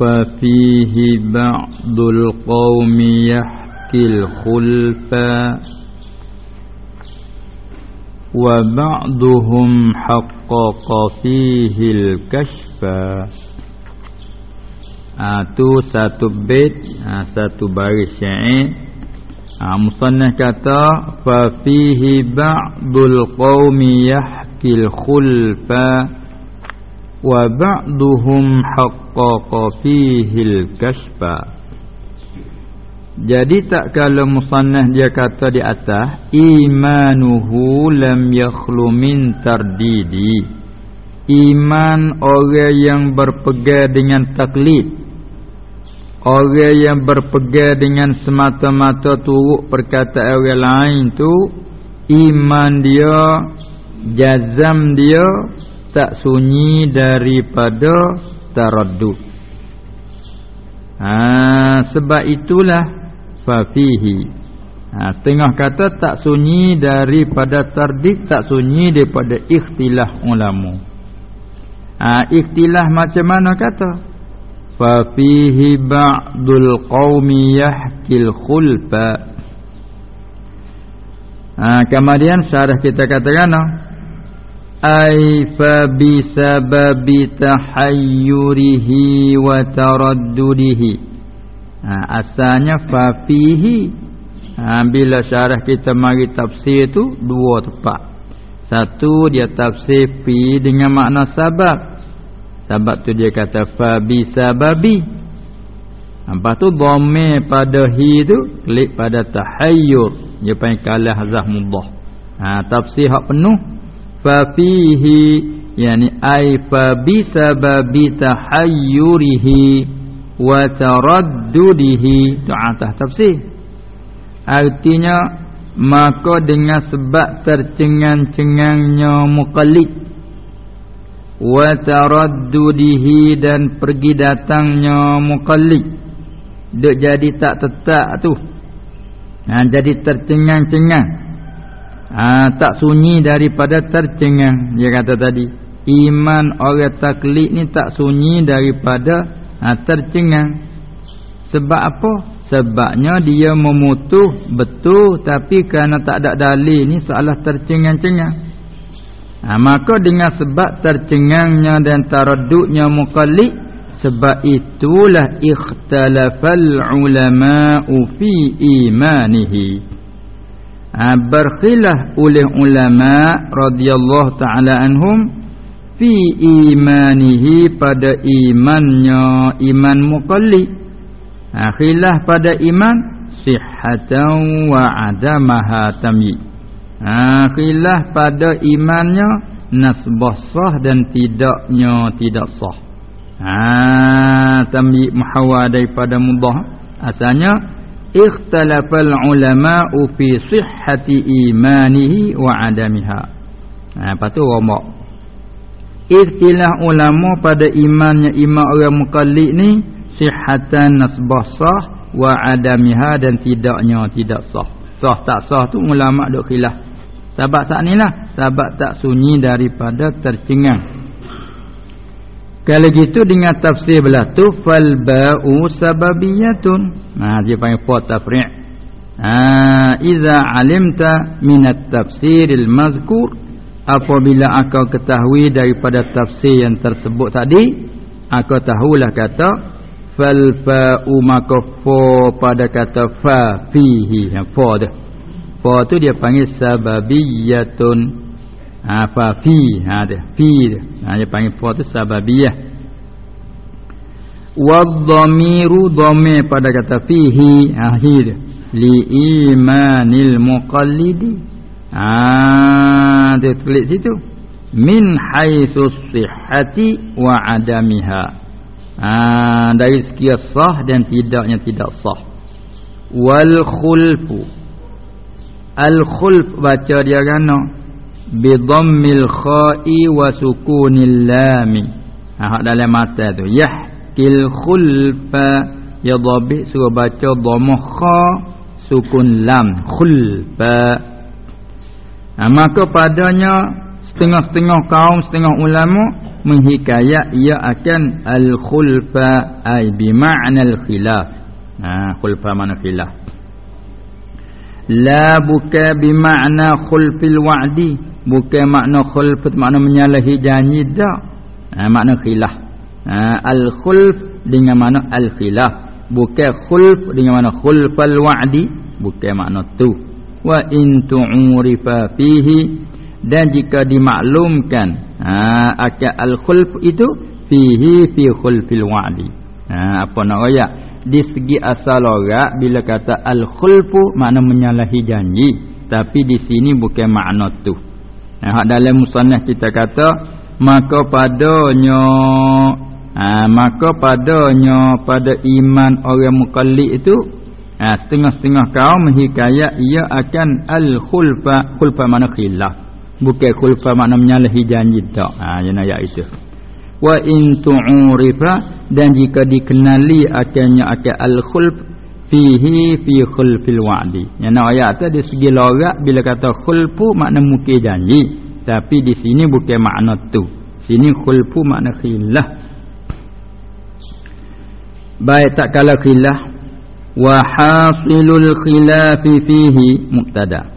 ففيه بعض القوم يحكي الخلفا وبعضهم حقق فيه الكشف itu ha, satu bait ha, satu baris syair ha, musannaf kata fa fihi ba'dul qaumi yahkil khulfa wa ba'duhum haqqaqa fihi al-kashfa jadi tak kalau musannah dia kata di atas imanuhu lam yakhlu min tardidi. Iman orang yang berpegang dengan taklid. Orang yang berpegang dengan semata-mata turut perkataan orang lain tu iman dia jazam dia tak sunyi daripada taraddud. Ha, sebab itulah fafihi ha, setengah kata tak sunyi daripada tardid tak sunyi daripada ikhtilah ulama. Ha, ikhtilah macam mana kata? Fafihi ba'dul qawmi yahkil khulfa. Ha, kemudian syarah kita katakan tahayyurihi wa taraddudihi. Ha, asalnya fa fihi. Ha, bila syarah kita mari tafsir tu dua tempat. Satu dia tafsir fi dengan makna sabab. Sebab tu dia kata fa bi sababi. Lepas tu dhamir pada hi tu klik pada tahayyur. Dia panggil kalah zahmudah. Ha, tafsir hak penuh fafihi yani ay fa bisababi tahayyurihi wa taraddudihi. Tu atas tafsir. Artinya maka dengan sebab tercengang-cengangnya muqallid wa taraddudihi dan pergi datangnya muqallid dek jadi tak tetap tu. Ha, jadi tercengang-cengang ha, tak sunyi daripada tercengang dia kata tadi. Iman orang taklid ni tak sunyi daripada ha, tercengang. Sebab apa? Sebabnya dia memutuh betul tapi kerana tak ada dalil ni salah tercengang-cengang. Ha, maka dengan sebab tercengangnya dan taraduknya muqallid sebab itulah ikhtalafal ulama'u fi imanihi ha, berkhilah oleh ulama radhiyallahu taala anhum fi imanihi pada imannya iman muqalli ha, khilah pada iman sihhatan wa adamaha tamyi ha, khilah pada imannya nasbah sah dan tidaknya tidak sah. Ha tamyi muhawwa daripada mudah asalnya ikhtalafal ulama'u fi sihhati imanihi wa adamiha. Ha lepas tu rombak. Ikhtilaf ulama pada imannya imam orang mukallid ni sihhatan nasbah sah wa adamiha dan tidaknya tidak sah. Sah tak sah tu ulama dok khilaf. Sebab saat inilah sebab tak sunyi daripada tercengang kalau gitu dengan tafsir belah tu fal ba'u sababiyatun. Nah dia panggil pot tafri'. Ha idza alimta min at-tafsiril mazkur apabila aku ketahui daripada tafsir yang tersebut tadi aku tahulah kata fal fa'u makaffa pada kata fa fihi fa tu. Fa tu dia panggil sababiyatun ha, fa fi. Ha dia fi ha, dia panggil fa tu sababiyah. Wadh-dhamiru dhamir pada kata fihi. Ha hi dia. Li imanil muqallidi. Ha dia tulis situ. Min haitsu sihhati wa adamiha. Ha dari segi sah dan tidaknya tidak sah. Wal khulfu. Al khulf baca dia kan bi dhammil kha'i wa sukunil lam ha dalam mata tu. Yahkil khulfa. Ya dhabi suruh baca dhammah kha sukun lam. Khulfa. Ha, maka padanya setengah-setengah kaum setengah ulama menghikayat ia akan al-khulfa ay bi ma'na al-khilaf ha khulfa mana khilaf la buka bi ma'na khulfil wa'di. Bukan makna khulf makna menyalahi janji dak. Ha makna khilaf. Ha al-khulf dengan makna al-khilaf. Bukan khulf dengan makna khulfal wa'di. Bukan makna tu. Wa in tu'rifa fihi. Dan jika dimaklumkan ha akal al-khulf itu fihi fi khulfil wa'di ha apa nak royak? Di segi asal orang bila kata al-khulfu makna menyalahi janji. Tapi di sini bukan makna tu. Ha dalam musannaf kita kata maka padanya ha, maka padanya pada iman orang mukallid itu ha, setengah-setengah kaum menghikayat ia akan al-khulfa. Khulfa mana khilaf. Bukan khulfa makna menyalahi janji tak. Ha yang ayat itu wa in tu'rifa dan jika dikenali akhirnya akan al khulf fihi fi khulfil wa'di. Yang ayat tu dari segi logat bila kata khulfu makna mukir janji. Tapi di sini bukan makna tu. Sini khulfu makna khilaf baik tak kala khilaf wa hasilul khilafi fihi mubtada'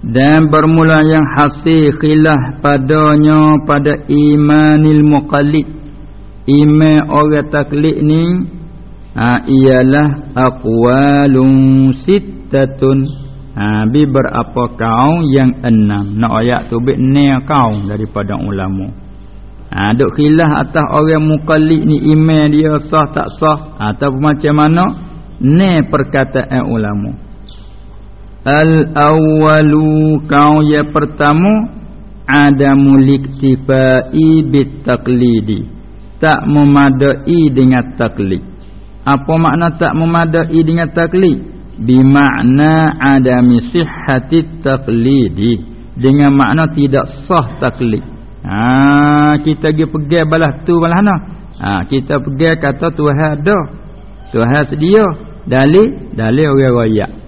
dan bermula yang hasil khilaf padanya pada imanil muqallid. Iman orang taklid ni ha, ialah aqwalun sittatun. Ha, bi berapa kaum yang enam? Nak ayat tu bit ni kaum daripada ulama. Ha, duk khilaf atas orang muqallid ni iman dia sah tak sah? Atau macam mana? Ni perkataan ulama Al-awwalu kau ya pertama adamu liktifai bit taqlidi tak memadai dengan taklid. Apa makna tak memadai dengan taklid? Bimakna adami sihhati taqlidi dengan makna tidak sah taklid. Ha kita pergi pegang balas tu balas mana ha kita pegang kata Tuhan ada. Tuhan sedia. Dalil dalil orang royak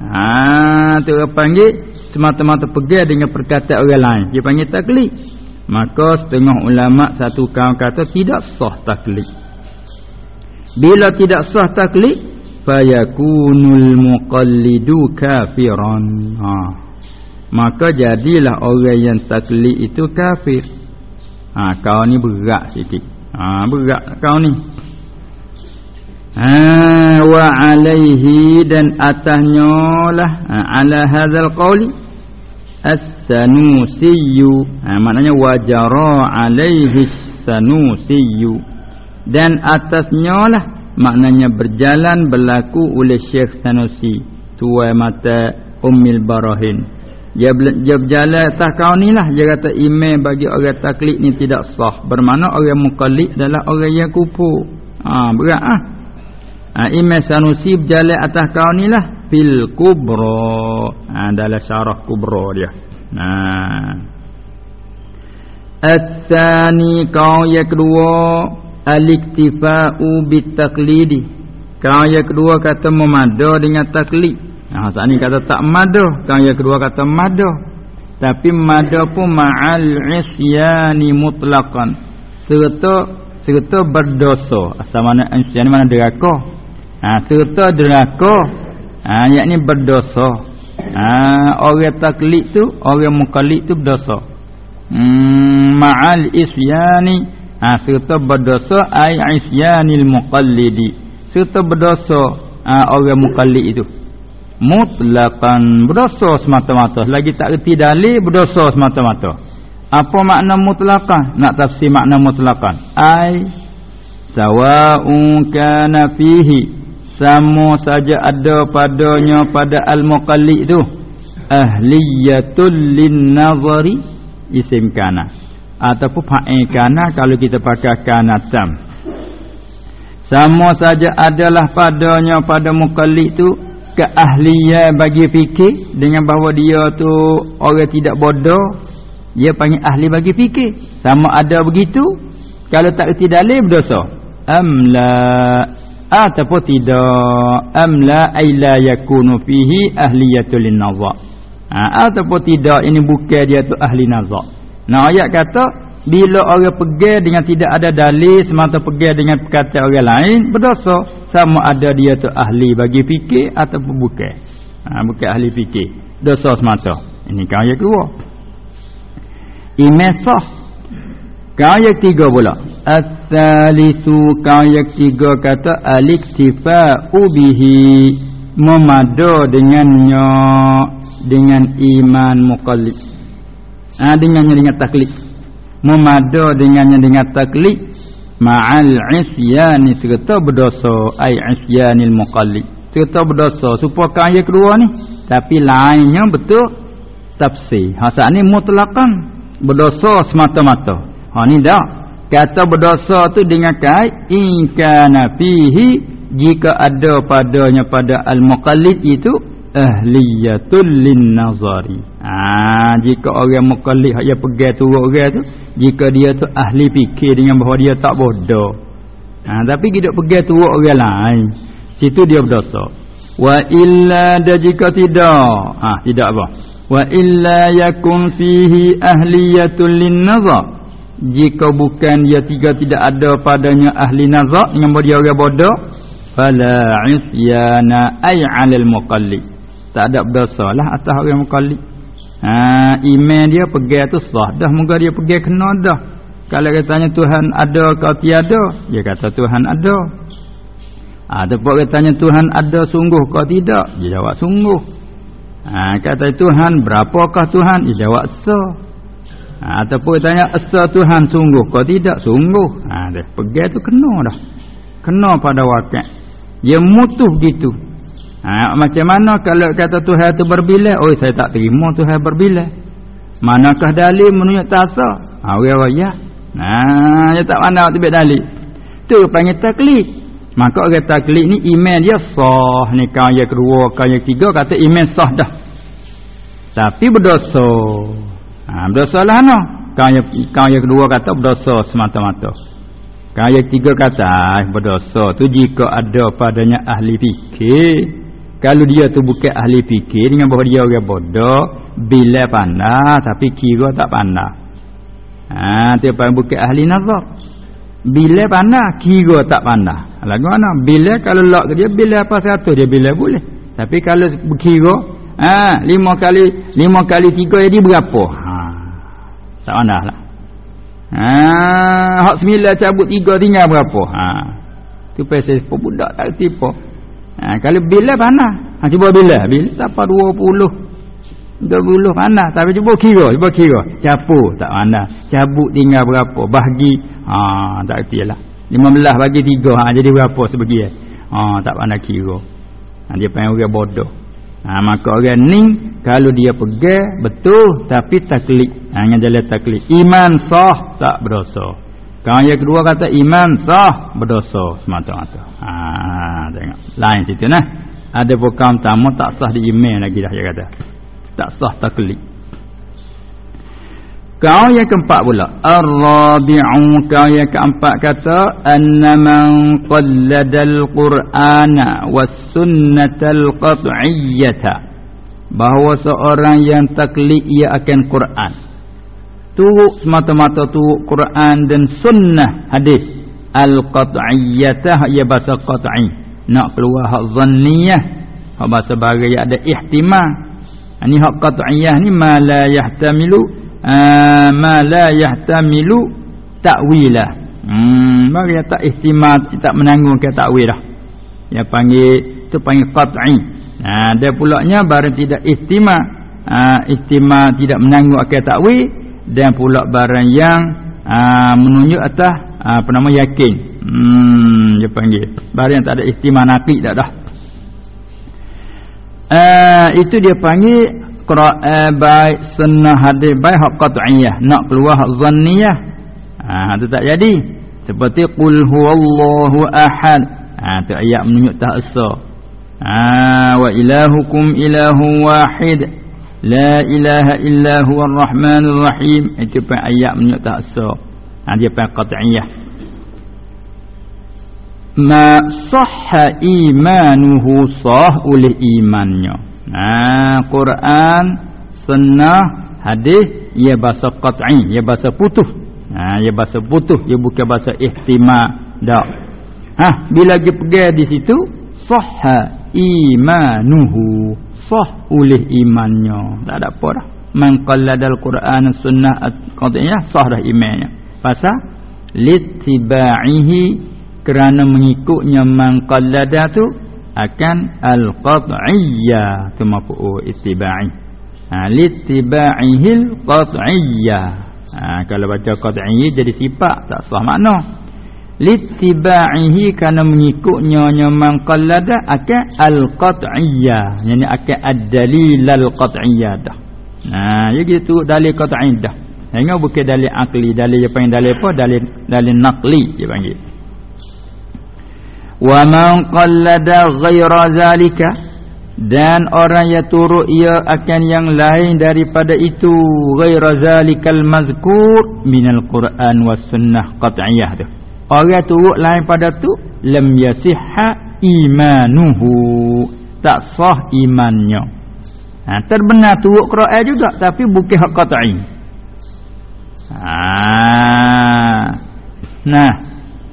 Ha tu panggil semata-mata pergi dengan perkataan orang lain. Dia panggil taklid. Maka setengah ulama satu kaum kata tidak sah taklid. Bila tidak sah taklid, fayakunul muqallidu kafiran. Ha. Maka jadilah orang yang taklid itu kafir. Ha kau ni berat sikit. Ha berat kau ni ha, wa alaihi dan atasnya lah. Ha, ala hadzal qauli as-sanusiyu. Ha, maknanya wajara alaihi sanusiyu. Dan atasnya lah maknanya berjalan berlaku oleh Syekh Sanusi tua mata Ummil Barahin. Dia, berjalan atas kau ni lah. Dia kata iman bagi orang taklid ni tidak sah. Bermakna orang mukallid adalah orang yang kupu. Ha, berat ah. ha? Ha, Imam Sanusi berjalan atas kau ni lah. Fil kubro ha, Dalam syarah kubro dia. Ha. At-tani kau yang kedua. Al-iktifa'u bitaklidi Kau yang kedua kata memada dengan taklid. Ha, Saat ni kata tak mada. Kau yang kedua kata mada. Tapi mada pun ma'al isyani mutlaqan. Serta Serta berdosa. Asal mana isyani mana derakah ha, serta deraka. Ha, yakni berdosa. Ha, orang taklid tu orang mukallid tu berdosa. Hmm, ma'al isyani. Ha, serta berdosa ai isyanil muqallidi. Serta berdosa ha, orang mukallid itu. Mutlaqan berdosa semata-mata. Lagi tak reti dalil berdosa semata-mata. Apa makna mutlaqan? Nak tafsir makna mutlaqan. Ai sawa'un kana fihi sama saja ada padanya pada al-muqallid tu. Ahliyatul lin-nazari isim kana ataupun fa'il kana kalau kita pakai kana tam. Sama saja adalah padanya pada muqallid tu keahlian bagi fikir dengan bahawa dia tu orang tidak bodoh. Dia panggil ahli bagi fikir. Sama ada begitu kalau tak erti dalil berdosa. Amla ataupun tidak amla ay la yakunu fihi ahliyatul nazar ha, ataupun tidak ini bukan dia tu ahli nazar Nah ayat kata bila orang pergi dengan tidak ada dalil semata pergi dengan perkataan orang lain berdosa sama ada dia tu ahli bagi fikir ataupun bukan. Ha, bukan ahli fikir. Dosa semata. Ini kan ayat kedua. Imesah. Kan ayat tiga pula. At-thalithu kan ayat tiga kata al-iktifa'u bihi. Memada dengannya dengan iman muqallid. Ha, dengannya dengan taklid. Memada dengannya dengan taklid ma'al isyani serta berdosa. Ai isyanil muqallid. Serta berdosa. Supaya ayat kedua ni tapi lainnya betul tafsir. Ha saat ni mutlaqan berdosa semata-mata ha ni dah. Kata berdosa tu dengan kait in kana fihi jika ada padanya pada al-muqallid itu ahliyatul lin nazari ha, jika orang mukallif yang pegang tu orang tu jika dia tu ahli fikir dengan bahawa dia tak bodoh. Ha, tapi kita pegang tu orang lain situ dia berdosa. Wa illa da jika tidak. Ha, tidak apa. Wa illa yakun fihi ahliyatul lin nazar jika bukan dia tiga tidak ada padanya ahli nazar dengan dia orang bodoh fala isyana ay 'alal muqallid. Tak ada berdosa lah atas orang mukallid ha, iman dia pergi tu sah dah moga dia pergi kena dah. Kalau katanya Tuhan ada kau tiada dia kata Tuhan ada. Ha, ataupun katanya Tuhan ada sungguh kau tidak dia jawab sungguh. Ha, kata Tuhan berapakah Tuhan? Dia jawab se ha, ataupun katanya asa Tuhan sungguh kau tidak sungguh ha, dia pergi tu kena dah kena pada wakil dia mutuh gitu Ha, macam mana kalau kata Tuhan itu berbilah? Oh saya tak terima Tuhan berbilah. Manakah dalil menunjuk tasa? Ha, waya Nah, dia tak mana tu dalil. Tu panggil taklid. Maka orang taklid ni iman dia sah. Ni kau yang kedua, kau yang ketiga kata iman sah dah. Tapi berdosa. Ha, berdosa lah no. Kau yang, kau yang kedua kata berdosa semata-mata. Kau yang ketiga kata ah, berdosa. Tu jika ada padanya ahli fikir kalau dia tu bukan ahli fikir dengan bahawa dia orang bodoh bila pandai tapi kira tak pandai. Ha tu apa bukan ahli nazar. Bila pandai kira tak pandai. Lagu mana? Bila kalau lak dia bila apa satu dia bila boleh. Tapi kalau kira ha lima kali lima kali tiga jadi berapa? Ha tak pandai lah ha hak sembilan cabut tiga tinggal berapa ha tu pasal budak tak tipu Ha, kalau bila panas. Ha, cuba bila? Bila tak apa 20. 20 panas. Tapi cuba kira. Cuba kira. Capu tak panas. Cabut tinggal berapa. Bahagi. Ha, tak kerti lah. 15 bagi 3. Ha, jadi berapa sebagian. Ha, tak panas kira. Ha, dia panggil orang bodoh. Ha, maka orang ni kalau dia pegang betul tapi taklid. Ha, dengan jalan taklid. Iman sah tak berdosa. Kalau yang kedua kata iman sah berdosa semata-mata. Ha tengok. Lain situ nah. Ada bukan tamu tak sah di iman lagi dah dia kata. Tak sah taklid. Kau yang keempat pula. Ar-Rabi'u Kau yang keempat kata Annaman qalladal Qur'ana Was-sunnatal qat'iyyata Bahawa seorang yang taklid ia akan Qur'an. Turuk semata-mata turuk Quran dan sunnah hadis. Al-qat'iyyah ya bahasa qat'i. Nak keluar hak zanniyah hak bahasa bagi ada ihtimal ini hak qat'iyyah ni ma la yahtamilu uh, ma la yahtamilu ta'wilah. Hmm bagi tak ihtimal tak menanggung ke ta'wil dah yang panggil tu panggil qat'i. Nah dia pulaknya barang tidak ihtimal uh, ihtimal tidak menanggung ke ta'wil dan pula barang yang aa, menunjuk atas aa, apa nama yakin. Hmm dia panggil. Barang yang tak ada ihtimal naqi tak dah. Aa, itu dia panggil qira'ah baik sunnah hadis baik hak qat'iyah nak keluar hak zanniyah ah itu tak jadi. Seperti qul huwallahu ahad. Ah tu ayat menunjuk tak asa ah wa ilahukum ilahu wahid. La ilaha illa huwa ar-rahmanur rahim. Itu pun ayat menyuk tak asa ha, Dia pun qat'iyah Ma sahha imanuhu sah oleh imannya ha, Quran Sunnah Hadis ia bahasa qat'i ia bahasa putus ha ia bahasa putus ia bukan bahasa ihtimal dak. Ha bila dia pergi di situ sahha imanuhu. Sah oleh imannya. Tak ada apa dah. Man qalladal quran sunnah qat'iyah sah dah imannya pasal littiba'ihi kerana mengikutnya man qallada tu akan al-qat'iyyah tu mafu ittiba'i ha littiba'ihil qat'iyyah ha kalau baca qat'i jadi sifat tak salah makna. Littiba'ihi kerana mengikutnya man qallada akan al-qat'iyyah yani akan ad-dalil al-qat'iyyah dah. Ha ya gitu dalil qat'i dah. Hingga bukan dalil akli, dalil panggil dalil apa? Dalil dalil naqli dia panggil. Wa man qallada ghaira zalika dan orang yang turut ia akan yang lain daripada itu ghaira zalikal mazkur minal Quran was sunnah qat'iyah tu. Orang turut lain pada tu lam yasihha imanuhu. Tak sah imannya. Ha, terbenar turut Quran juga tapi bukan hak qat'i. Ah. Nah.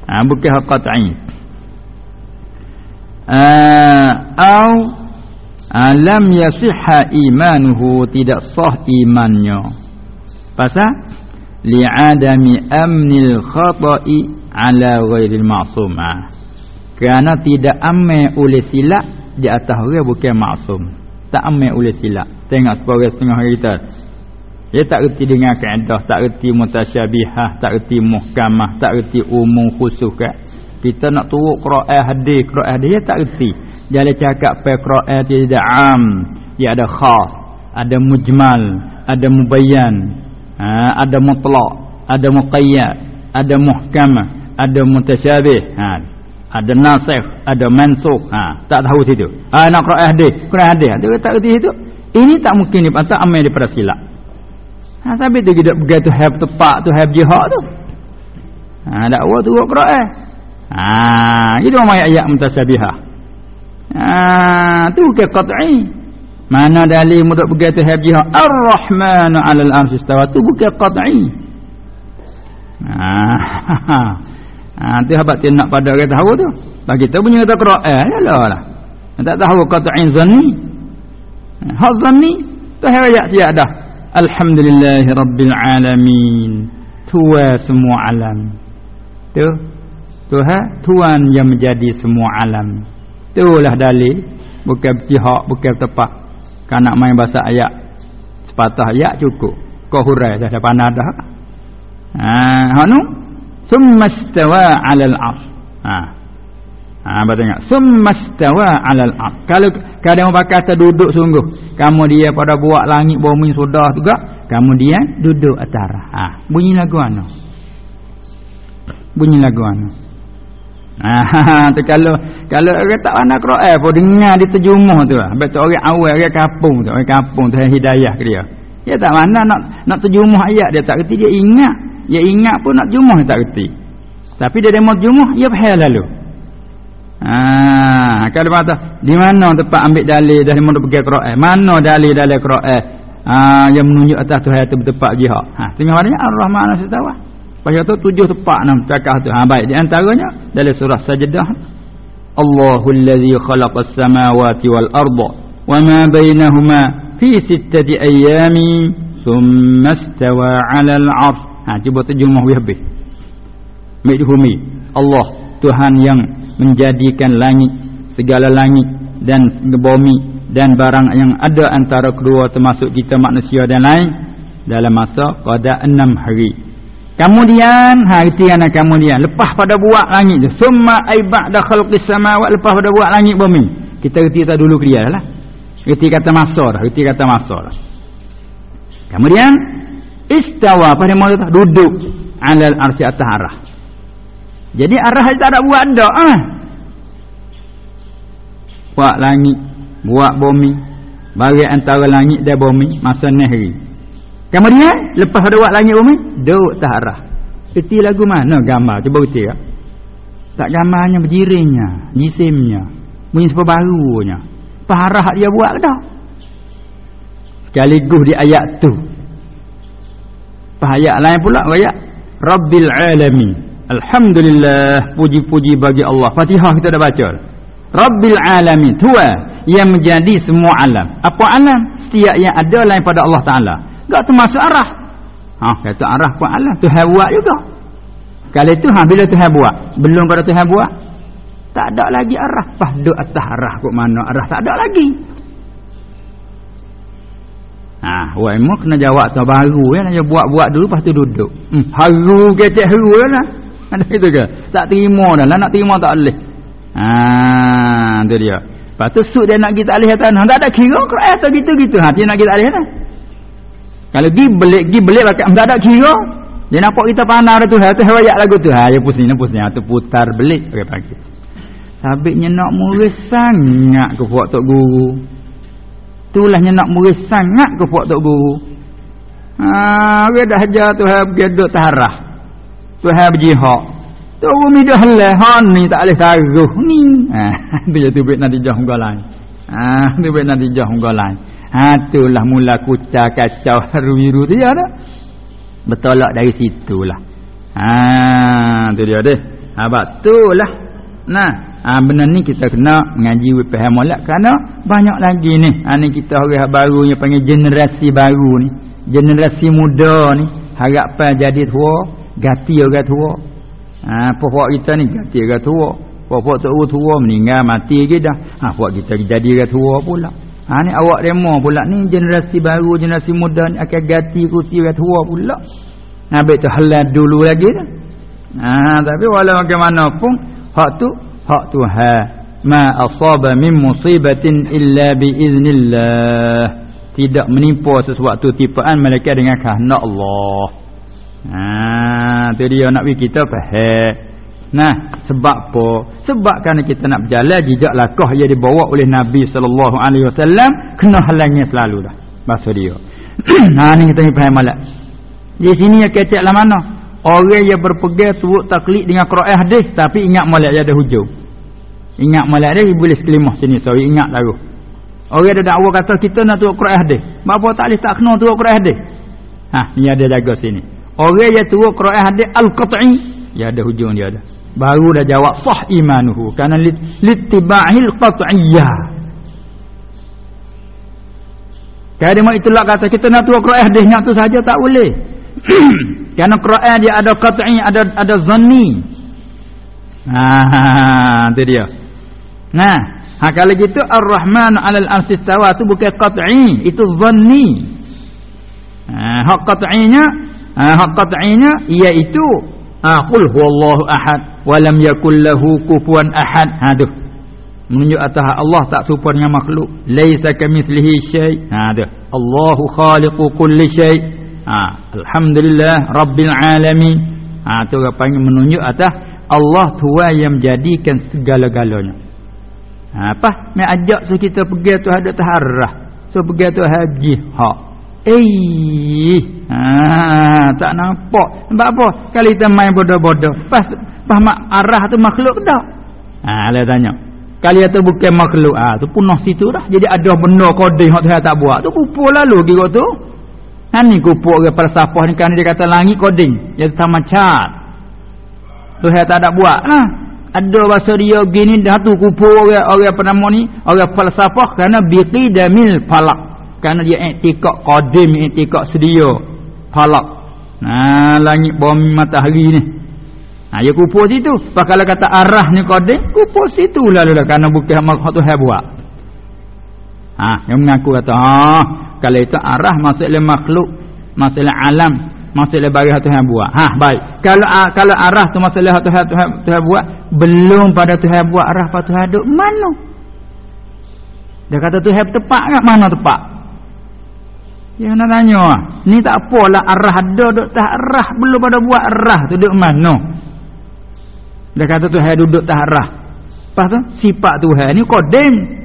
Ah bukan hak qat'i. Ah au alam yasihha imanuhu tidak sah imannya. Pasal li'adami amnil khata'i ala ghairil ma'sumah. Kerana tidak amal oleh silap di atas orang bukan maksum. Tak amal oleh silap. Tengok sebagai setengah kita. Dia tak reti dengan kaedah, tak reti mutasyabihah, tak reti muhkamah, tak reti umum khusus kan. Kita nak turut Quran hadis, Quran hadis dia tak reti. Ada cakap pe Quran dia ada am, dia ada khas, ada mujmal, ada mubayyan, ha, ada mutlaq, ada muqayyad, ada muhkamah, ada mutasyabih, ha, ada nasikh, ada mansukh, ha, tak tahu situ. Ha, nak Quran hadis, Quran hadis, dia tak reti situ. Ini tak mungkin dipantau amal daripada silap. Ha sampai tu kita pergi tu have tepak tu have jihad tu. Ha dakwah tu Quran. Ha itu ayat-ayat mutasyabihah. Ha tu ke qat'i. Mana dalil mudah pergi tu have jihad Ar-Rahman 'ala al-'arsy istawa tu bukan qat'i. Ha ha tu habaq dia nak pada orang tahu tu. Bagi kita punya kata Quran yalah lah. Tak tahu qat'i zanni. Ha zanni tu ayat siap dah. Alhamdulillah Rabbil Alamin Tua semua alam Tu Tuhan Tuhan yang menjadi semua alam. Itulah dalil. Bukan jihak Bukan tepat Kan nak main bahasa ayat Sepatah ayat cukup. Kau hurai dah Depan ada Haa Hanu Summastawa alal af Haa Ha baca ingat summastawa 'alal 'arsh. Kalau kadang pakai duduk sungguh, kamu dia pada buat langit bumi sudah juga, kamu dia duduk atas. Ha bunyi lagu mana? Bunyi lagu mana? Ha tu kalau kalau orang tak pandai Quran pun dengar di terjemah tu. Betul orang awal orang kampung tu, orang kampung tu hidayah ke dia. Dia tak mana nak nak terjemah ayat dia tak reti dia ingat. Dia ingat pun nak dia tak reti. Tapi dia demo jumah, dia faham lalu. Ha, kalau kata di mana tempat ambil dalil dari mana pergi Quran? Mana dalil dalil Quran? Ha, yang menunjuk atas Tuhan itu bertempat jihad. Ha, tengok mana Ar-Rahman As-Tawa. Pasal tu tujuh tempat nam cakap tu. Ha, baik di antaranya dalam surah Sajdah. Allahul ladzi khalaqas samawati wal arda wa ma bainahuma fi sittati ayyamin thumma istawa 'alal 'arsy. Ha, cuba terjemah habis. Mai bumi. Allah Tuhan yang menjadikan langit segala langit dan bumi dan barang yang ada antara kedua termasuk kita manusia dan lain dalam masa pada enam hari kemudian hari tiana kemudian. Lepas pada buat langit tu. Summa aiba da khalqis samawat lepas pada buat langit bumi. Kita reti tak dulu dia lah. Reti kata masa dah reti kata masa dah. Kemudian istawa pada masa duduk alal arsy atas arah. Jadi arah tak ada buat dak ah. Buat langit, buat bumi. Bagi antara langit dan bumi masa nehri. Kemudian lepas ada wak langit bumi, duk tah arah. Peti lagu mana gambar cuba uti ya. Tak gambarnya berjiringnya, jisimnya. Bunyi sebab barunya. Parah dia buat ke dah? Sekaligus di ayat tu. Pahaya lain pula ayat Rabbil alamin. Alhamdulillah puji-puji bagi Allah. Fatihah kita dah baca. Rabbil alamin. Tuhan yang menjadi semua alam. Apa alam? Setiap yang ada lain pada Allah Ta'ala. Tak termasuk arah. Ha, Kata arah pun alam. Tuhan buat juga. Kalau itu ha, bila Tuhan buat? Belum pada Tuhan buat Tak ada lagi arah. Pas duduk atas arah kot mana Arah tak ada lagi. Ha, wai mu kena jawab tu baru ya. Nak buat-buat dulu lepas tu duduk. Hmm, haru kecek haru lah. Ada itu ke? Tak terima dah lah. Nak terima tak boleh. Ha, tu dia. Tu sud dia nak kita alih atas. Tak ada kira Quran atau gitu-gitu. Ha, dia nak kita alih atas. Kalau gi belik gi belik pakai tak ada kira. Dia nampak kita pandang tu ha tu ayat lagu tu. Ha ya pusing pusing ha tu putar belik pakai pagi. Sabitnya nak murid sangat ke buat tok guru. Tulahnya nak murid sangat ke puak tok guru. Ha, dia dah ajar Tuhan pergi duduk taharah. Tuhan berjihak. Tu umi dah lah. Ha, ni tak boleh taruh ni. Ha, tu je tu baik nanti jauh muka lain. Ha, tu baik nanti jauh. Ha, itulah mula kucah kacau haru-biru tu ya dah. Bertolak dari situlah. Ha, tu dia deh. Ha, betul lah. Nah, ha, benda ni kita kena mengaji faham molek kerana banyak lagi ni ha, ni kita orang baru yang panggil generasi baru ni generasi muda ni harapan jadi tua gati orang tua ha, pokok kita ni gati orang tua. Pokok tua tua meninggal mati ke dah. Ha, pokok kita jadi orang tua pula. Ha, ni awak demo pula ni generasi baru generasi muda ni akan gati kursi orang tua pula. Nabi tu halal dulu lagi dah. Ha, tapi walau bagaimanapun hak tu hak Tuhan ma asaba min musibatin illa bi iznillah tidak menimpa sesuatu tipaan mereka dengan kehendak Allah ha tu dia nak bagi kita faham nah sebab apa sebab kerana kita nak berjalan jejak lakah yang dibawa oleh Nabi sallallahu alaihi wasallam kena halangnya selalu dah bahasa dia ha ni kita ni faham malak di sini yang kecek lah mana Orang yang berpegang turut taklid dengan Quran hadis tapi ingat molek dia ada hujung. Ingat molek dia boleh sekelimah sini so ingat lagu. Orang ada dakwa kata kita nak turut Quran hadis. Apa tak boleh tak kena turut Quran hadis? Ha, ni ada jaga sini. Orang yang turut Quran hadis al-qat'i, ya ada hujung dia ada. Baru dah jawab sah imanuhu kerana litiba'il qat'iyyah. Kalau dia itulah kata kita nak turut Quran hadis nyat tu saja tak boleh. Kerana Quran dia ada qat'i, ada ada zanni. Ha, itu dia. Nah, ha kalau gitu Ar-Rahman 'alal 'arsy istawa tu bukan qat'i, itu zanni. Ha, hak qat'inya, ha, hak qat'inya iaitu ha, qul huwallahu ahad wa lam yakul lahu kufuwan ahad. Ha tu. Menunjuk atas Allah tak serupa dengan makhluk. Laisa kamitslihi syai'. Ha tu. Allahu khaliqu kulli syai'. Ha, Alhamdulillah Rabbil Alamin ha, Itu apa yang menunjuk atas Allah Tuhan yang menjadikan segala-galanya ha, Apa? Mereka ajak so kita pergi tu ada taharah So pergi tu haji Ha Eh ha, Tak nampak Sebab apa? Kalau kita main bodoh-bodoh Pas, pas mak arah tu makhluk tak? Ha, dia tanya Kali itu bukan makhluk ah ha, tu punah situ dah. Jadi ada benda kodeh yang tak buat tu pupul lalu kira tu. Kan ni kupuk ke falsafah ni kan dia kata langit koding. Dia sama cat. Tu saya tak ada buat lah. Ada bahasa dia gini dah tu kupuk orang orang apa nama ni? Orang falsafah kerana biqidamil falak. Kerana dia iktikad qadim, iktikad sedia falak. Nah, langit bumi matahari ni. Nah, dia kupuk situ. Pak kalau kata arah ni qadim, kupuk situ lalu lah kerana bukan makhluk tu saya buat. Ah, yang mengaku kata, ah, kalau itu arah maksudnya makhluk maksudnya alam maksudnya bagi hatu yang buat ha baik kalau uh, kalau arah tu maksudnya hatu hatu Tuhan buat belum pada Tuhan buat arah pada Tuhan duk mana dia kata Tuhan tepat kan mana tepat dia nak tanya ah ni tak apalah arah ada duk tak arah belum pada buat arah tu duk mana dia kata Tuhan duduk tak arah lepas tu sifat Tuhan ni kodim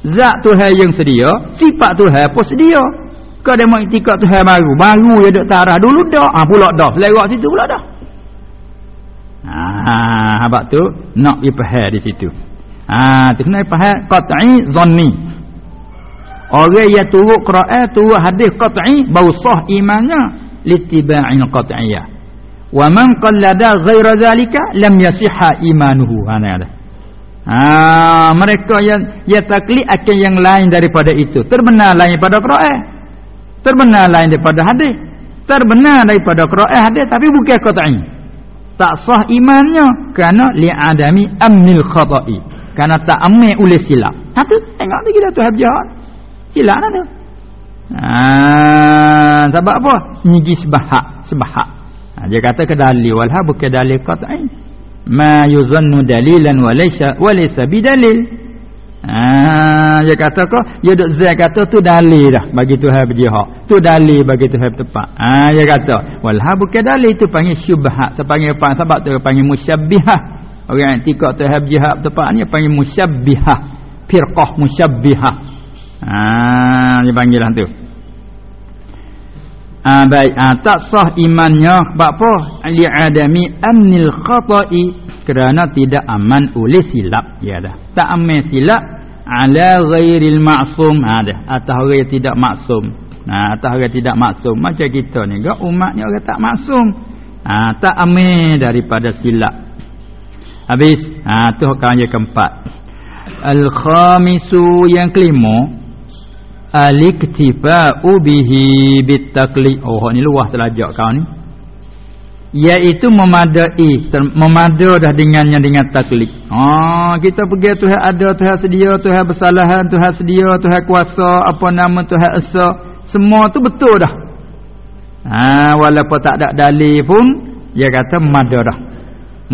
Zat Tuhan yang sedia, sifat Tuhan pun sedia. Kau dia mau iktikad Tuhan baru, baru dia duk tarah dulu dah. Ah pula dah, selerak situ pula dah. Ah, ha, habaq tu nak ipahal di situ. Ah, tu kena ipahal qat'i zanni. Orang yang turut Quran, turut hadis qat'i, baru sah imannya. litiba'in qat'iyah. Wa man qallada ghaira zalika lam yasihha imanuhu. Ana ada. Ha mereka yang ya taklid akan yang lain daripada itu. Terbenar lain daripada Quran. Terbenar lain daripada hadis. Terbenar daripada Quran hadis tapi bukan qat'i. Tak sah imannya kerana li'adami amnil khata'i. Kerana tak amil oleh silap. Ha tu tengok tu kita tu habjah silap lah tu ha sebab apa nyiji sebahak sebahak ha, dia kata ke dalil walha bukan dalil qat'i ma yuzannu dalilan wa laysa wa laysa bidalil Ah, dia kata kau, dia duk zai kata tu dalil dah bagi Tuhan berjihad. Tu dalil bagi Tuhan tepat. Ah, dia kata, walha bukan dalil tu panggil syubhat. Sepanggil apa sebab tu panggil musyabbihah. Orang yang tikak Tuhan berjihad tepat ni panggil musyabbihah. Firqah musyabbihah. Ah, dia panggil lah tu. Ah, baik, ah, tak sah imannya apa? Ali adami amnil khata'i kerana tidak aman oleh silap ya dah. Tak aman silap ala ghairil ma'sum ha, atas orang yang tidak maksum. Nah, ha, atas orang tidak maksum macam kita ni, gak umat ni orang tak maksum. Ha, tak aman daripada silap. Habis, ha tu yang keempat. Al khamisu yang kelima al-iktifa'u bihi bitakli oh ni luah terlajak kau ni. Iaitu memadai memada dah dengannya dengan taklid oh kita pergi Tuhan ada Tuhan sedia Tuhan bersalahan Tuhan sedia Tuhan kuasa apa nama Tuhan esa. Semua tu betul dah. Ha walaupun tak ada dalil pun dia kata memada dah.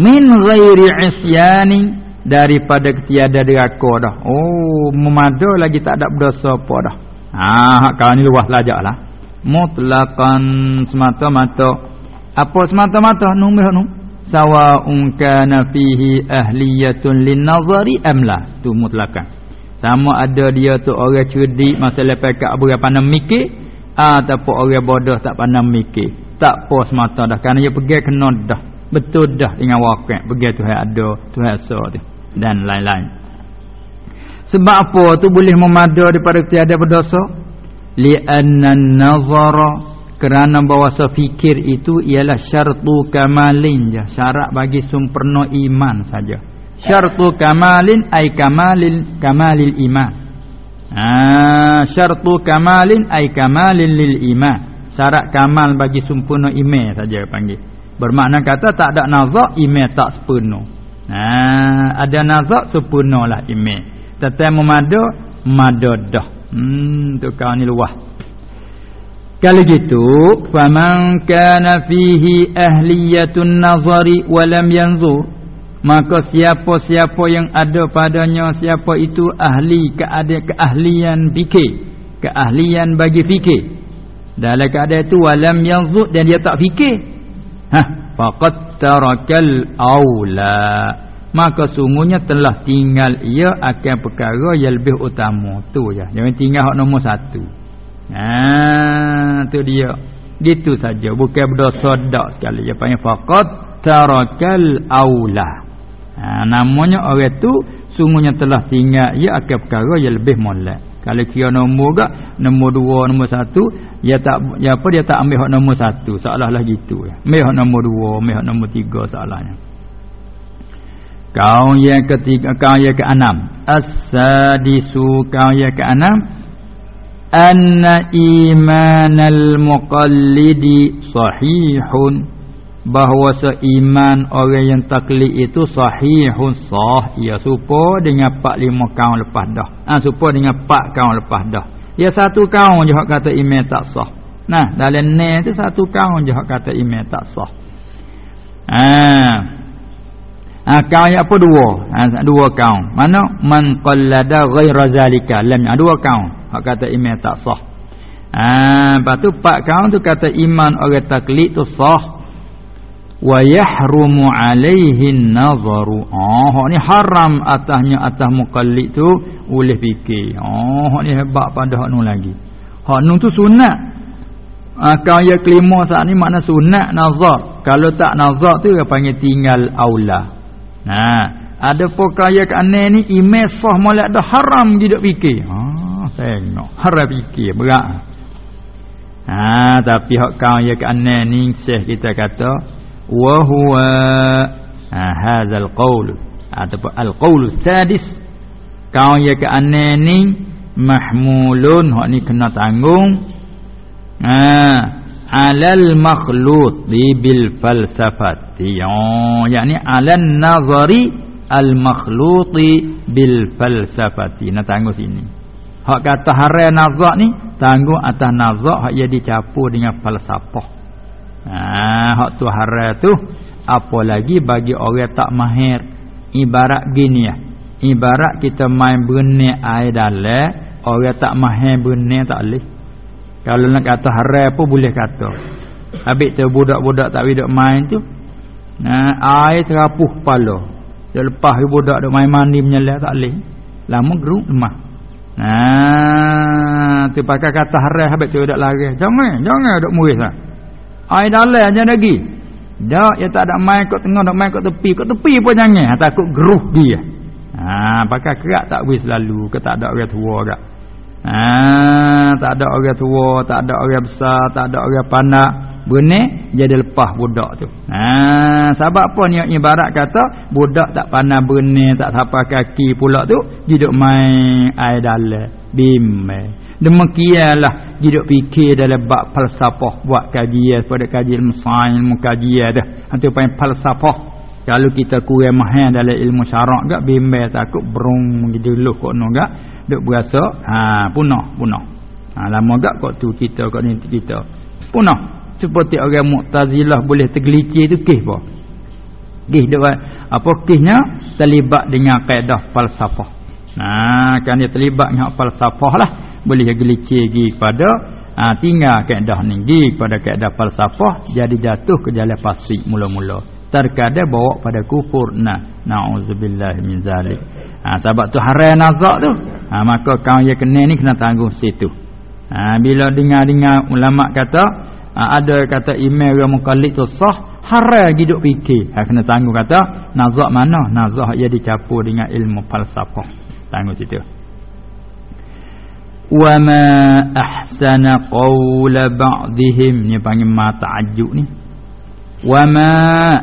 Min ghairi isyani daripada ketiada deraka dah. Oh memada lagi tak ada berdosa apa dah Ah, kau ni luah lajaklah. Mutlaqan semata-mata. Apa semata-mata? Numbih nu. Sawa'un kana fihi ahliyatun lin-nazari am la. Tu mutlaqan. Sama ada dia tu orang cerdik masalah pekat apa pandang mikir ataupun orang bodoh tak pandang mikir. Tak apa semata dah kerana dia pergi kena dah. Betul dah dengan wakil. Pergi Tuhan ada, Tuhan asa tu. Dan lain-lain. Sebab apa tu boleh memada daripada tiada berdosa? Li'anna nazara kerana bahasa fikir itu ialah syartu kamalin je. Syarat bagi sempurna iman saja. Syartu kamalin ay kamalil kamalil iman. Ah, syartu kamalin ay kamalin lil iman. Syarat kamal bagi sempurna iman saja panggil. Bermakna kata tak ada nazak iman tak sempurna. Ah, ada nazak sempurnalah iman. Tetap memadu Madadah Hmm tu kau ni luah. Kalau gitu Faman kana fihi ahliyatun nazari Walam yanzur Maka siapa-siapa yang ada padanya Siapa itu ahli keada keahlian fikir Keahlian bagi fikir. Dalam keadaan itu Walam yanzur dan dia tak fikir. Hah? Faqad tarakal awla maka sungguhnya telah tinggal ia akan perkara yang lebih utama. Tu je. Jangan tinggal hak nombor satu. Ha tu dia. Gitu saja. Bukan berdosa dak sekali. Dia panggil faqat tarakal aula. Ha namanya orang tu sungguhnya telah tinggal ia akan perkara yang lebih molek. Kalau kira nombor gak nombor dua nombor satu dia tak ya apa dia tak ambil hak nombor satu. Seolah-olah gitu ya ambil hak nombor dua ambil hak nombor tiga soalnya Kau yang ketiga kau yang keenam. As-sadisu kau yang keenam. Anna imanal muqallidi sahihun. Bahawa seiman orang yang taklid itu sahihun sah. Ia serupa dengan 45 kaum lepas dah. Ah ha, serupa dengan 4 kaum lepas dah. Ya satu kaum je kata iman tak sah. Nah dalam ne tu satu kaum je kata iman tak sah. Ah Ha, kaum yang apa dua? Ha, dua kaum. Mana? Man qallada ghaira zalika. Lam ha, dua kaum. Hak kata iman tak sah. Ha, lepas tu empat kaum tu kata iman orang taklid tu sah. Wa yahrumu alaihi nazaru. Oh, hak ni haram atasnya atas muqallid tu boleh fikir. Oh, ni hebat pada hak nu lagi. Hak nu tu sunat. Ha, kau yang kelima saat ni makna sunat nazar. Kalau tak nazar tu dia panggil tinggal aula. Nah, ada perkara kat aneh ni imej sah molek dah haram hidup fikir. Ha, tengok. Haram fikir berat. Ha tapi hak kau ya kanan ni syekh kita kata wa huwa ha hadzal qaul ataupun al qaul sadis kau ya kanan ni mahmulun hak ni kena tanggung ha alal makhlut bil falsafati. Oh yakni alan nazari al makhluti bil falsafati. Nak tanggung sini. Hak kata harai nazak ni tanggung atas nazak hak ia dicampur dengan falsafah. Ha hak tu harai tu apa lagi bagi orang tak mahir. Ibarat gini ya. Ibarat kita main benih air dalam orang tak mahir benih tak boleh kalau nak kata harai pun boleh kata habis tu budak-budak tak boleh main tu nah air terapuh kepala selepas budak duk main mandi menyelai tak boleh lama geruk lemah Nah, tu pakai kata haram habis tu dak lari. Jangan, jangan dak muris lah. Ai dalam aja lagi. Dak ya tak ada main kat tengah, dak main kat tepi. Kat tepi pun jangan, takut geruh dia. Ha, pakai kerak tak boleh selalu, ke tak ada orang tua gak. Ha, tak ada orang tua, tak ada orang besar, tak ada orang panak. Benih jadi lepas budak tu. Ha, sebab apa ni ibarat kata budak tak pandai benih, tak sampai kaki pula tu, hidup main air dalam bimbel. Demikianlah hidup fikir dalam bab falsafah buat kajian pada kajian ilmu sains, ilmu kajian dah. Antu pain falsafah. Kalau kita kurang mahal dalam ilmu syarak gak bimbel takut berung gitu loh kok no gak duk berasa ha punah punah. Ha lama gak kok tu kita kok ni kita. Punah seperti orang Mu'tazilah boleh tergelicir tu kih apa? Kih dia apa kihnya terlibat dengan kaedah falsafah. Nah, kan dia terlibat dengan falsafah lah boleh gelicir pergi kepada ha, tinggal kaedah ni pergi kepada kaedah falsafah jadi jatuh ke jalan fasik mula-mula. Terkadang bawa pada kufur. Nah, nauzubillah min zalik. Ha, sebab tu haram nazak tu. Ha, maka kau yang kena ni kena tanggung situ. Ha, bila dengar-dengar ulama kata ha, ada kata email yang mukallid tu sah haram hidup fikir. Ha, kena tanggung kata nazak mana? Nazak ia dicampur dengan ilmu falsafah. Tanggung situ. Wa ma ahsana qawla ba'dihim. Ni panggil ma ta'ajjuk ni. Wa ma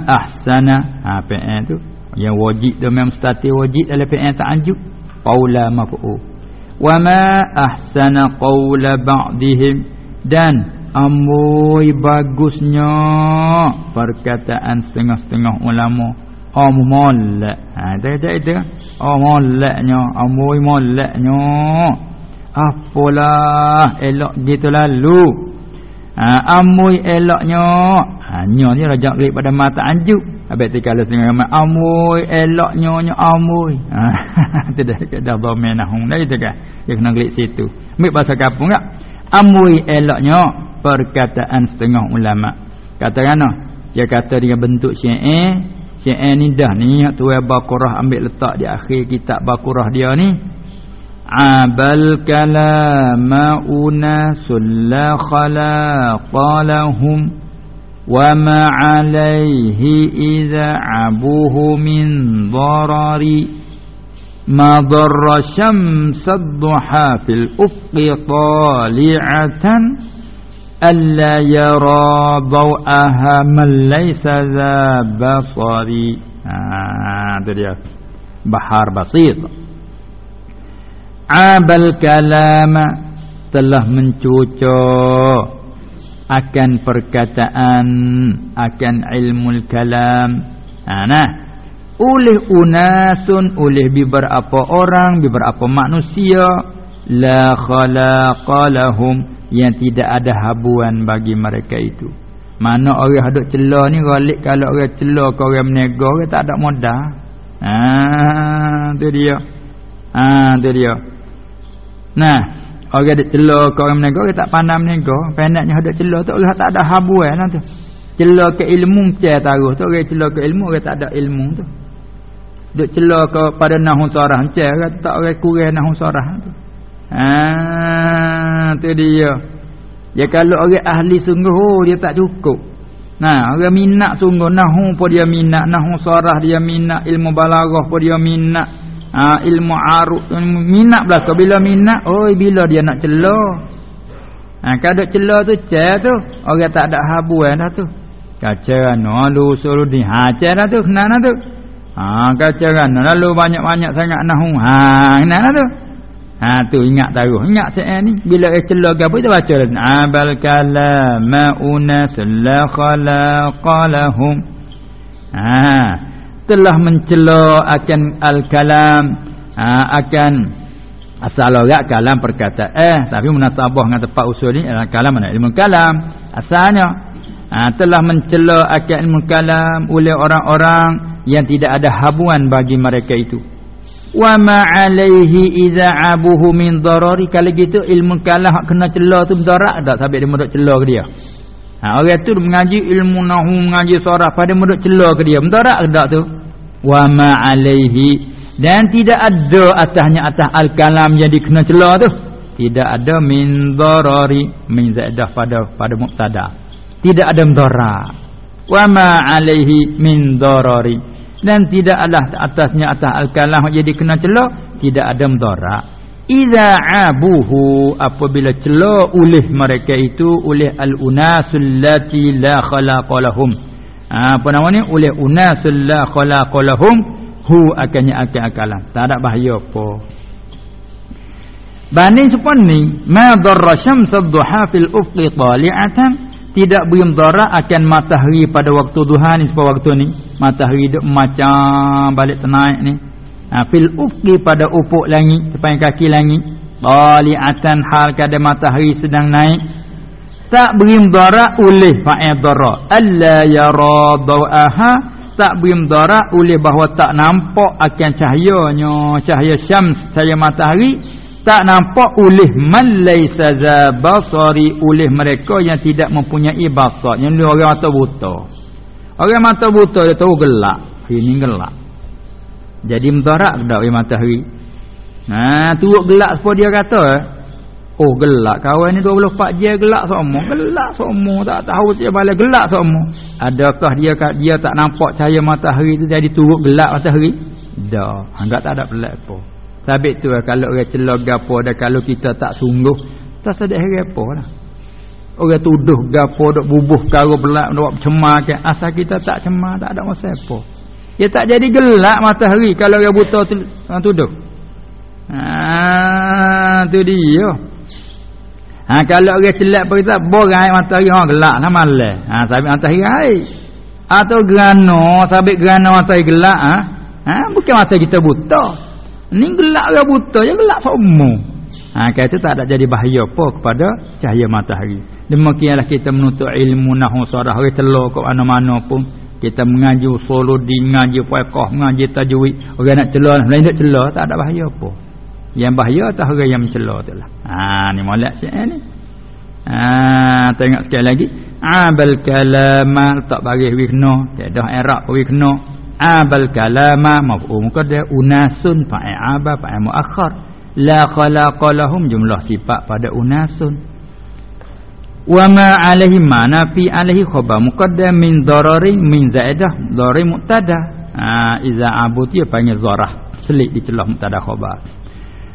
ahsana ha PN tu yang wajib tu memang mustati wajib dalam PN ta'ajjuk qawla maf'u wa ma ahsana qawla ba'dihim dan Amboi bagusnya perkataan setengah-setengah ulama. Oh molek. Ha itu itu itu. Oh moleknya, amboi moleknya. Apalah elok gitu lalu. Ha amboi eloknya. Ha nya ni raja klik pada mata anjuk. Habis tu kalau tengok ramai amboi eloknya nya amboi. Ha tu dah dah bermenahung dah itu kan. Dia kena klik situ. Ambil bahasa kampung tak? Amboi eloknya perkataan setengah ulama kata kana dia kata dengan bentuk syair syair ni dah ni tuai baqarah ambil letak di akhir kitab baqarah dia ni abal kalama unasul la khalaqalahum wa ma alaihi idza abuhu min darari ma darra syamsad duha fil ufqi tali'atan alla yara daw'aha man laysa za basari ha tu dia bahar basit abal kalama telah mencucuk akan perkataan akan ilmu kalam ha nah oleh unasun oleh beberapa orang beberapa manusia la khalaqalahum yang tidak ada habuan bagi mereka itu. Mana orang hadut celah ni galik kalau orang celah ke orang menega orang tak ada modal. Ha tu dia. Ha tu dia. Nah, orang ada celah ke orang menega orang tak pandai menega, pendeknya hadut celah tu orang tak ada habuan lah tu. Celah ke ilmu cah taruh tu orang celah ke ilmu orang tak ada ilmu tu. Duk celah ke pada nahu sarah cah orang tak orang kurang nahu sarah tu. Ha tu dia. Ya kalau orang ahli sungguh oh, dia tak cukup. Nah, orang minat sungguh nahu pun dia minat, nahu sarah dia minat, ilmu balaghah pun dia minat. Ha, ilmu aruf minat belaka bila minat, oi bila dia nak celah. Ha kalau celah tu cer tu orang tak ada habu dah tu. Kaca no lu suruh di ha dah tu kenal dah tu. Ha kaca kan lalu banyak-banyak sangat nahu. Ha kenal dah tu. Ha tu ingat tahu. Ingat saya ni bila dia celah gapo kita baca. Abal kalama unas la khalaqalahum. Ha telah mencela akan al-kalam. Ha, akan asal logat kalam perkataan. Eh tapi munasabah dengan tempat usul ni kalam mana? Ilmu kalam. Asalnya ha, telah mencela akal ilmu kalam oleh orang-orang yang tidak ada habuan bagi mereka itu. Wa ma alaihi idza abuhu min darari. Kalau gitu ilmu kalam kena cela tu mudarat tak? Sampai dia mudarat cela ke dia ha, orang tu mengaji ilmu nahu mengaji saraf pada mudarat cela ke dia. Mudarat tak tu? Wa ma alaihi. Dan tidak ada atasnya atas al-kalam yang dikena celah tu. Tidak ada min darari min zaidah pada pada mubtada tidak ada mudara wa ma alaihi min darari. Dan tidak ada atasnya atas al-kalam yang dikena celah tidak ada mudara idza abuhu apabila celah oleh mereka itu oleh al-unasul lati la khalaqalahum ha, apa namanya oleh unasul la khalaqalahum hu akannya akal-akalan tak ada bahaya apa. Banding sepon ni ma darra syamsu dhuha fil ufqi tali'atan tidak beri mudarat akan matahari pada waktu duha ni sebab waktu ni matahari macam balik tenaik ni ha, fil ufqi pada ufuk langit depan kaki langit. Tali'atan hal kada matahari sedang naik. Tak beri mudarat oleh fa'id darra alla yara dawaha. Tak beri mudarat oleh bahawa tak nampak akan cahayanya. Cahaya syams cahaya matahari. Tak nampak oleh man laisa basari. Oleh mereka yang tidak mempunyai basar. Yang orang mata buta. Orang mata buta dia tahu gelap ini gelap jadi mudarat tak beri matahari nah turut gelap apa dia kata eh? Oh gelak kawan ni 24 jam gelak semua. Gelak semua tak tahu dia balik gelak semua. Adakah dia dia tak nampak cahaya matahari tu jadi turut gelak matahari? Dah, enggak tak ada pelik apa. Sabit tu kalau orang celok gapo dah kalau kita tak sungguh tak sedek hari apa lah. Orang tuduh gapo dok bubuh karo belak dok cemar ke asal kita tak cemar tak ada masa apa. Dia tak jadi gelak matahari kalau orang buta tu tuduh. Ah, tu dia. Ha kalau orang celak kita borai matahari ha gelak lah malam. Ha sabit matahari hai. Atau gerano sabit gerano matahari gelak ha. Ha bukan masa kita buta. Ni gelak orang buta je gelak semua. Ha kata tak ada jadi bahaya apa kepada cahaya matahari. Demikianlah kita menuntut ilmu nahwu sarah orang telur ke mana-mana pun kita mengaji usul di mengaji fiqh mengaji tajwid orang nak celah lain tak celah tak ada bahaya apa yang bahaya atas orang yang mencela tu lah. Ha ni molek syiah ni. Ha tengok sekali lagi. Abal kalama tak bagi wi kena. Dah Arab wi kena. Abal kalama mafhum kada unasun fa'i aba fa'i muakhar. La khalaqa lahum jumlah sifat pada unasun. Wa ma alaihi mana fi alaihi khabar muqaddam min darari min zaidah dari muqtada. Ha iza abuti panggil zarah. Selik di celah muqtada khabar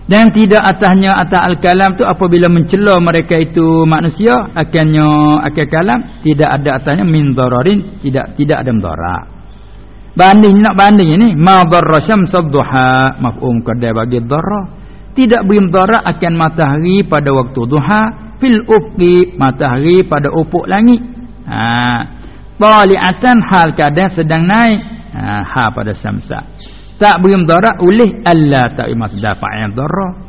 dan tidak atasnya atas al-kalam tu apabila mencela mereka itu manusia akannya akal kalam tidak ada atasnya min dararin tidak tidak ada mudarat banding nak banding ini ma darra syamsu duha. Mafhum kada bagi darra tidak beri mudarat akan matahari pada waktu duha fil ufqi matahari pada ufuk langit. Ha. Tali'atan hal keadaan sedang naik. Ha, ha pada samsa. Tak beri mudarat oleh Allah tak masdar fa'il darra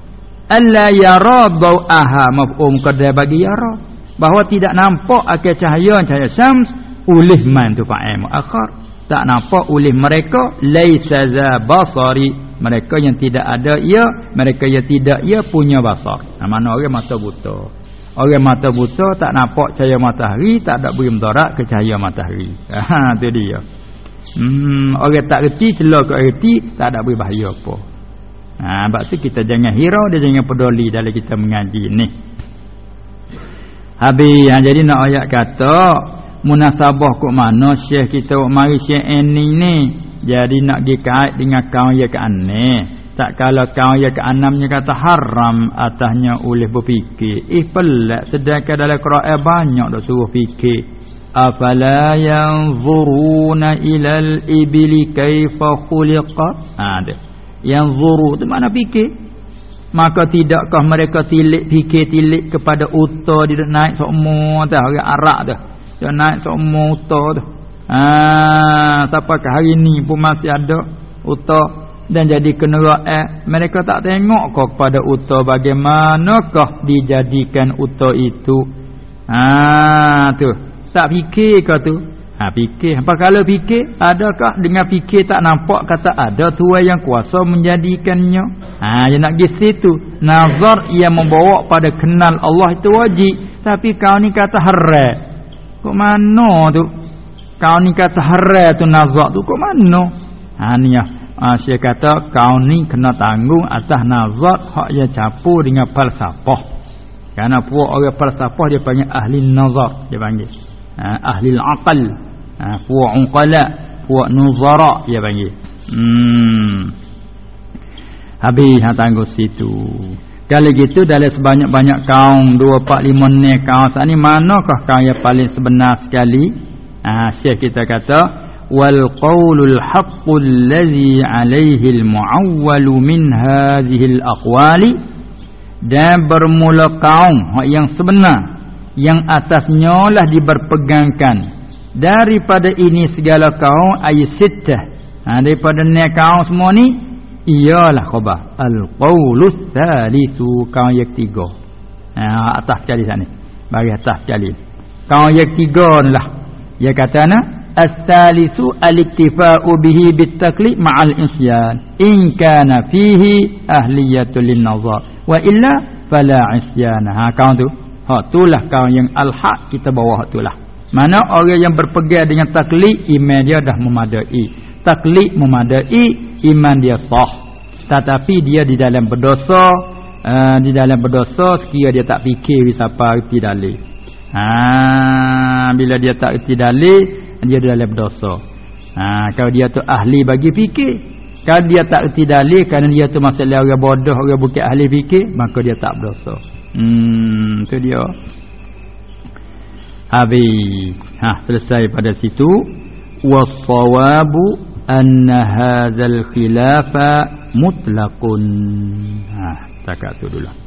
alla yara dawaha mafhum qad bagi yara. Bahawa tidak nampak akan cahaya cahaya syams oleh man tu fa'il muakhar. Tak nampak oleh mereka laisa za basari. Mereka yang tidak ada ia mereka yang tidak ia punya basar. Nah, mana orang mata buta orang mata buta tak nampak cahaya matahari tak ada beri mudarat ke cahaya matahari ha tu dia Hmm, orang tak reti celah ke reti tak ada berbahaya apa. Ha, sebab tu kita jangan hirau dia jangan peduli dalam kita mengaji ni. Habis ha, jadi nak ayat kata munasabah kok mana syekh kita mari syekh ini ni. Jadi nak pergi kait dengan kaum ya ke aneh. Tak kala kau ya ke enamnya kata haram atasnya oleh berfikir. Eh pelak sedangkan dalam Quran banyak dak suruh fikir. Afala yanzuruna ilal ibli kaifa khuliqa? Ada yanzuru tu mana fikir? Maka tidakkah mereka tilik fikir tilik kepada uta dia naik semua dah orang Arab dah. Dia naik semua uta tu ah sampai hari ni pun masih ada uta dan jadi kenera eh mereka tak tengok kau kepada uta. Bagaimanakah dijadikan uta itu? Ha tu. Tak fikir kau tu. Ha fikir. Apa kalau fikir? Adakah dengan fikir tak nampak kata ada tuan yang kuasa menjadikannya? Ha dia nak pergi situ. Nazar ia membawa pada kenal Allah itu wajib. Tapi kau ni kata haram kok mana tu? Kau ni kata haram tu nazar tu kok mana? Ha ni ya Ah saya kata kau ni kena tanggung atas nazar hak dia campur dengan falsafah. Karena puak orang falsafah dia panggil ahli nazar dia panggil. Ha, ahli al-aqal. Ha, puak unqala, puak nuzara dia panggil. Hmm. Habis ha tanggung situ. Kalau gitu dalam sebanyak-banyak kaum 2 4 5 ni kaum sat ni manakah kaum yang paling sebenar sekali? Ah ha, kita kata والقول الحق الذي عليه المعول من هذه الأقوال dan bermula kaum yang sebenar yang atasnya lah diberpegangkan daripada ini segala kaum ayat sittah ha, daripada ni kaum semua ni ialah khabar al-qawlus thalithu kaum yang tiga ha, atas sekali sana bagi atas sekali kaum yang tiga lah dia kata nak الثالث الاكتفاء به بالتقليد مع الإنسيان إن كان فيه أهلية للنظر وإلا فلا عصيان ha kawan tu ha itulah kawan yang al-haq kita bawa itulah mana orang yang berpegang dengan taklid iman dia dah memadai taklid memadai iman dia sah tetapi dia di dalam berdosa uh, di dalam berdosa sekira dia tak fikir siapa reti dalil ha bila dia tak reti dalil dia dalam dosa. Ha, kalau dia tu ahli bagi fikir, kalau dia tak erti dalil kerana dia tu masalah orang bodoh, orang bukan ahli fikir, maka dia tak berdosa. Hmm, tu dia. Habis. Ha, selesai pada situ. Wassawabu anna hadzal khilafa mutlaqun. Ha, takat tu dulu.